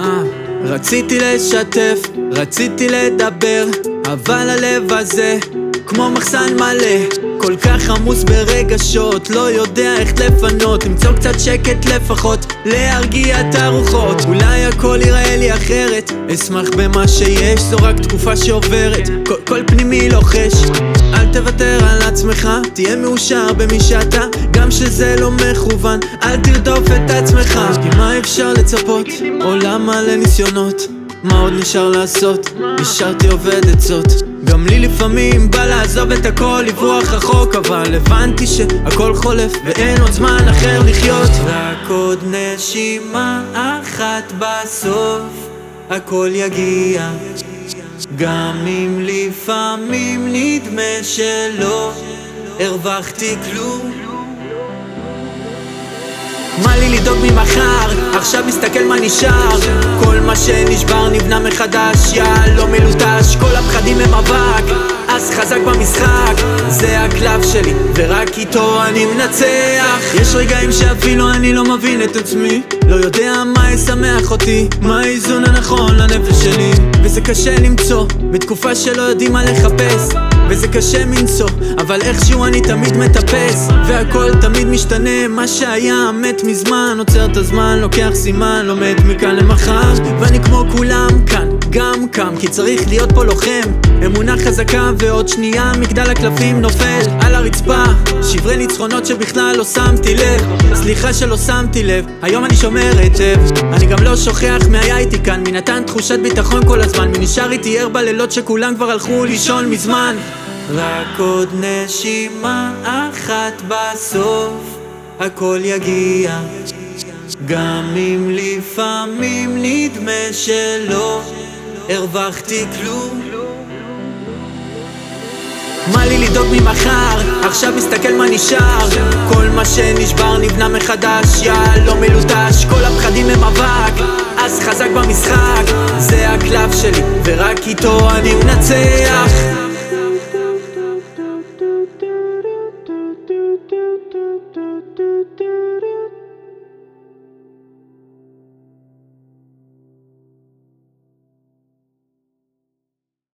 אה, רציתי לשתף, רציתי לדבר, אבל הלב הזה כמו מחסן מלא כל כך עמוס ברגשות, לא יודע איך לפנות. למצוא קצת שקט לפחות, להרגיע את הרוחות. אולי הכל יראה לי אחרת, אשמח במה שיש, זו רק תקופה שעוברת. כל, כל פנימי לוחש. אל תוותר על עצמך, תהיה מאושר במי שאתה. גם שזה לא מכוון, אל תרדוף את עצמך. כי מה אפשר לצפות? עולם מלא ניסיונות. מה עוד נשאר לעשות? נשארתי עובד עצות גם לי לפעמים בא לעזוב את הכל, לברוח רחוק אבל הבנתי שהכל חולף ואין עוד זמן אחר לחיות. רק עוד נשימה אחת בסוף הכל יגיע. גם אם לפעמים נדמה שלא הרווחתי כלום. מה לי לדאוג ממחר? עכשיו מסתכל מה נשאר. כל מה שנשבר נבנה מחדש, לא מלוטש כל הפחדים הם אבק, אז חזק במשחק זה הקלף שלי, ורק איתו אני מנצח. יש רגעים שאפילו אני לא מבין את עצמי לא יודע מה ישמח אותי, מה האיזון הנכון לנפש שלי. וזה קשה למצוא, בתקופה שלא יודעים מה לחפש וזה קשה מנשוא, אבל איכשהו אני תמיד מטפס והכל תמיד משתנה, מה שהיה מת מזמן עוצר את הזמן, לוקח סימן, לומד מכאן למחר ואני כמו כולם כאן, גם קם כי צריך להיות פה לוחם. אמונה חזקה ועוד שנייה מגדל הקלפים נופל על הרצפה. שברי ניצחונות שבכלל לא שמתי לב. סליחה שלא שמתי לב, היום אני שומר היטב. אני גם לא שוכח מי היה איתי כאן מי נתן תחושת ביטחון כל הזמן מי נשאר איתי ער בלילות שכולם כבר הלכו לישון מזמן. רק עוד נשימה אחת בסוף הכל יגיע. גם אם לפעמים נדמה שלא הרווחתי כלום. מה לי לדאוג ממחר? עכשיו מסתכל מה נשאר. כל מה שנשבר נבנה מחדש, לא מלוטש. כל הפחדים הם אבק, אז חזק במשחק. זה הקלף שלי, ורק איתו אני מנצח